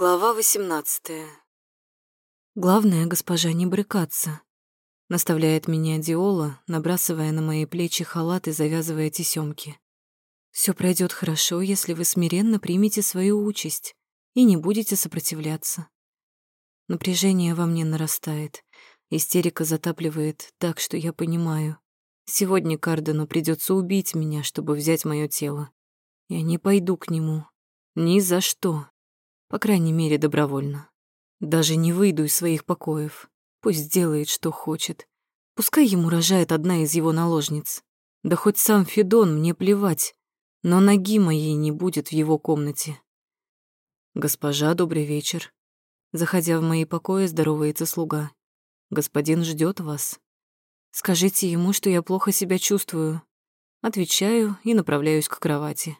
Глава восемнадцатая. Главное, госпожа, не брыкаться. Наставляет меня Диола, набрасывая на мои плечи халат и завязывая тесёмки. Все пройдет хорошо, если вы смиренно примете свою участь и не будете сопротивляться. Напряжение во мне нарастает. Истерика затапливает так, что я понимаю. Сегодня Кардену придется убить меня, чтобы взять мое тело. Я не пойду к нему. Ни за что. По крайней мере, добровольно. Даже не выйду из своих покоев. Пусть делает, что хочет. Пускай ему рожает одна из его наложниц. Да хоть сам Федон, мне плевать. Но ноги моей не будет в его комнате. «Госпожа, добрый вечер». Заходя в мои покои, здоровается слуга. «Господин ждет вас. Скажите ему, что я плохо себя чувствую». Отвечаю и направляюсь к кровати.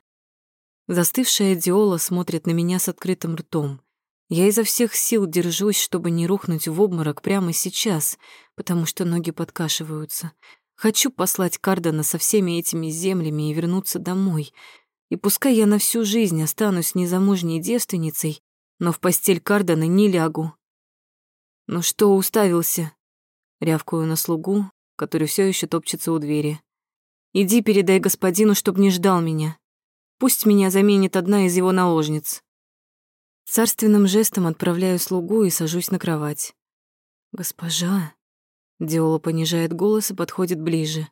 Застывшая Диола смотрит на меня с открытым ртом. Я изо всех сил держусь, чтобы не рухнуть в обморок прямо сейчас, потому что ноги подкашиваются. Хочу послать Кардана со всеми этими землями и вернуться домой. И пускай я на всю жизнь останусь незамужней девственницей, но в постель Кардана не лягу. «Ну что уставился?» Рявкую на слугу, который все еще топчется у двери. «Иди передай господину, чтоб не ждал меня. Пусть меня заменит одна из его наложниц. Царственным жестом отправляю слугу и сажусь на кровать. «Госпожа...» Диола понижает голос и подходит ближе.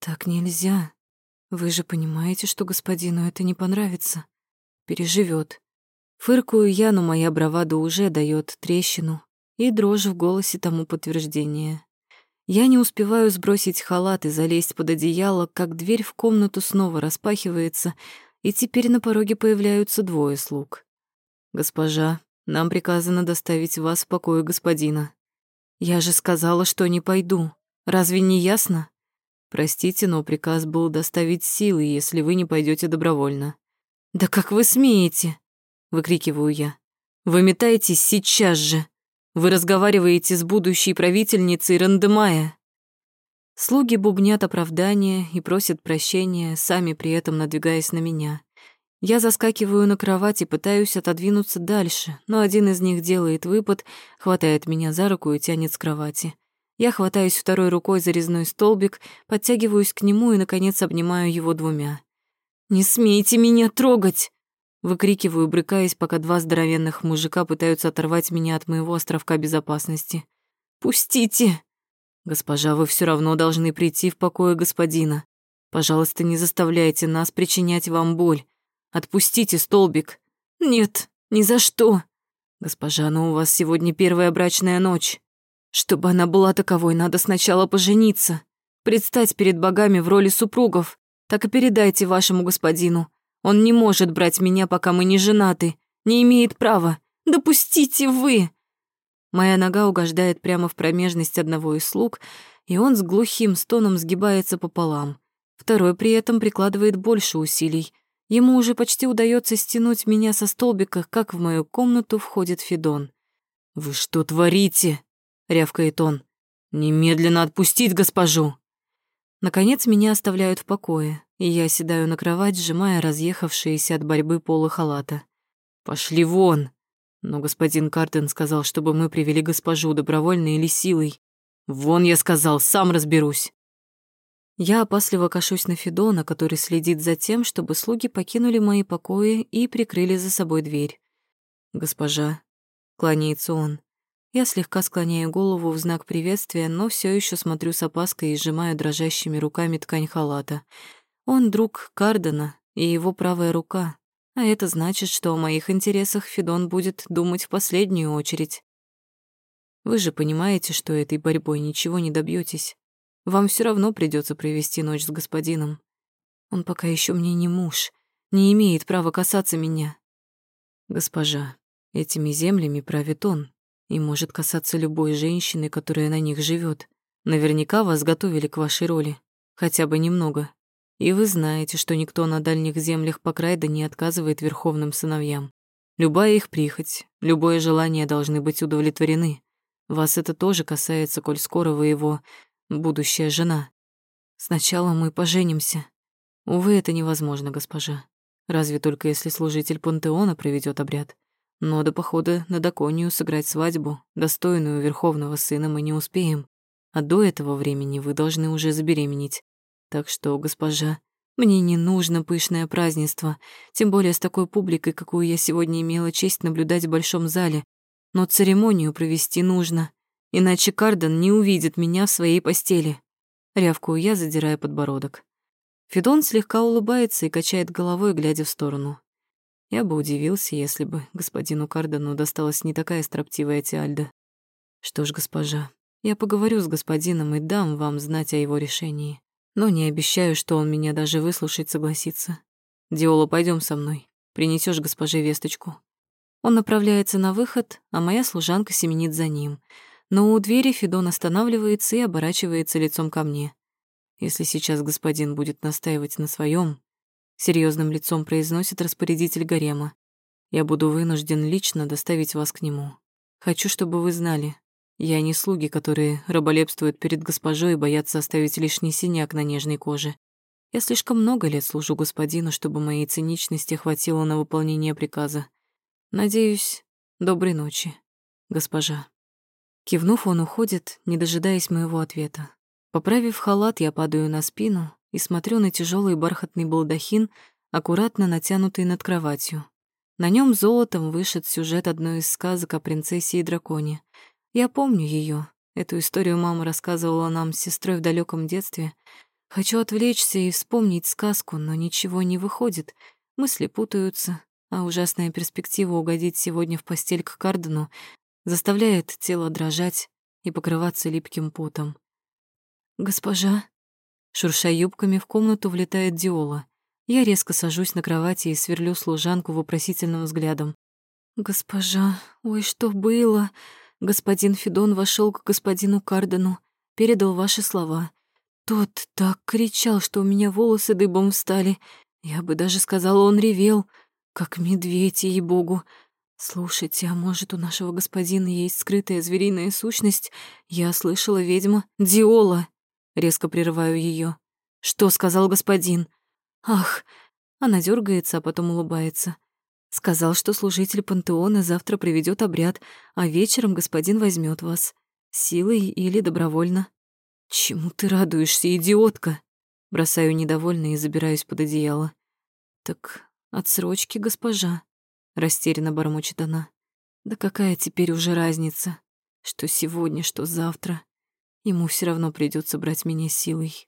«Так нельзя. Вы же понимаете, что господину это не понравится. Переживет. Фыркую я, но моя бравада уже дает трещину, и дрожь в голосе тому подтверждение. Я не успеваю сбросить халат и залезть под одеяло, как дверь в комнату снова распахивается, и теперь на пороге появляются двое слуг. «Госпожа, нам приказано доставить вас в покое господина». «Я же сказала, что не пойду. Разве не ясно?» «Простите, но приказ был доставить силы, если вы не пойдете добровольно». «Да как вы смеете?» — выкрикиваю я. «Вы метаетесь сейчас же. Вы разговариваете с будущей правительницей Рандемая». Слуги бубнят оправдания и просят прощения, сами при этом надвигаясь на меня. Я заскакиваю на кровать и пытаюсь отодвинуться дальше, но один из них делает выпад, хватает меня за руку и тянет с кровати. Я хватаюсь второй рукой за резной столбик, подтягиваюсь к нему и, наконец, обнимаю его двумя. «Не смейте меня трогать!» Выкрикиваю, брыкаясь, пока два здоровенных мужика пытаются оторвать меня от моего островка безопасности. «Пустите!» «Госпожа, вы все равно должны прийти в покое господина. Пожалуйста, не заставляйте нас причинять вам боль. Отпустите столбик». «Нет, ни за что». «Госпожа, но у вас сегодня первая брачная ночь. Чтобы она была таковой, надо сначала пожениться, предстать перед богами в роли супругов. Так и передайте вашему господину. Он не может брать меня, пока мы не женаты, не имеет права. Допустите вы!» Моя нога угождает прямо в промежность одного из слуг, и он с глухим стоном сгибается пополам. Второй при этом прикладывает больше усилий. Ему уже почти удается стянуть меня со столбика, как в мою комнату входит Федон. «Вы что творите?» — рявкает он. «Немедленно отпустить госпожу!» Наконец меня оставляют в покое, и я седаю на кровать, сжимая разъехавшиеся от борьбы полы халата. «Пошли вон!» Но господин Картен сказал, чтобы мы привели госпожу добровольно или силой. Вон, я сказал, сам разберусь. Я опасливо кашусь на Федона, который следит за тем, чтобы слуги покинули мои покои и прикрыли за собой дверь. «Госпожа», — кланяется он. Я слегка склоняю голову в знак приветствия, но все еще смотрю с опаской и сжимаю дрожащими руками ткань халата. Он друг Кардена и его правая рука, а это значит, что о моих интересах Федон будет думать в последнюю очередь. Вы же понимаете, что этой борьбой ничего не добьетесь. Вам все равно придется провести ночь с господином. Он пока еще мне не муж, не имеет права касаться меня. Госпожа, этими землями правит он и может касаться любой женщины, которая на них живет. Наверняка вас готовили к вашей роли, хотя бы немного. И вы знаете, что никто на дальних землях Покрайда не отказывает верховным сыновьям. Любая их прихоть, любое желание должны быть удовлетворены. Вас это тоже касается, коль скоро вы его будущая жена. Сначала мы поженимся. Увы, это невозможно, госпожа. Разве только если служитель пантеона проведет обряд. Но до похода на Даконию сыграть свадьбу, достойную верховного сына, мы не успеем. А до этого времени вы должны уже забеременеть. Так что, госпожа, мне не нужно пышное празднество, тем более с такой публикой, какую я сегодня имела честь наблюдать в большом зале. Но церемонию провести нужно, иначе Карден не увидит меня в своей постели. Рявкую я, задирая подбородок. Федон слегка улыбается и качает головой, глядя в сторону. Я бы удивился, если бы господину Кардену досталась не такая строптивая Тиальда. Что ж, госпожа, я поговорю с господином и дам вам знать о его решении но не обещаю, что он меня даже выслушать согласится. Диола, пойдем со мной. Принесешь госпоже весточку. Он направляется на выход, а моя служанка семенит за ним. Но у двери Федон останавливается и оборачивается лицом ко мне. Если сейчас господин будет настаивать на своем, серьезным лицом произносит распорядитель гарема. Я буду вынужден лично доставить вас к нему. Хочу, чтобы вы знали, я не слуги, которые раболепствуют перед госпожой и боятся оставить лишний синяк на нежной коже. Я слишком много лет служу господину, чтобы моей циничности хватило на выполнение приказа. Надеюсь, доброй ночи, госпожа. Кивнув, он уходит, не дожидаясь моего ответа. Поправив халат, я падаю на спину и смотрю на тяжелый бархатный балдахин, аккуратно натянутый над кроватью. На нем золотом вышит сюжет одной из сказок о принцессе и драконе — я помню ее. Эту историю мама рассказывала нам с сестрой в далеком детстве. Хочу отвлечься и вспомнить сказку, но ничего не выходит. Мысли путаются, а ужасная перспектива угодить сегодня в постель к Кардену заставляет тело дрожать и покрываться липким потом. «Госпожа?» Шурша юбками в комнату влетает Диола. Я резко сажусь на кровати и сверлю служанку вопросительным взглядом. «Госпожа, ой, что было?» Господин Федон вошел к господину Кардену, передал ваши слова. Тот так кричал, что у меня волосы дыбом встали. Я бы даже сказала, он ревел, как медведь, ей-богу. Слушайте, а может, у нашего господина есть скрытая звериная сущность? Я слышала, ведьма Диола. Резко прерываю ее. Что сказал господин? Ах, она дергается, а потом улыбается. Сказал, что служитель пантеона завтра проведет обряд, а вечером господин возьмет вас. Силой или добровольно. Чему ты радуешься, идиотка? Бросаю недовольно и забираюсь под одеяло. Так отсрочки, госпожа. Растерянно бормочет она. Да какая теперь уже разница? Что сегодня, что завтра. Ему все равно придется брать меня силой.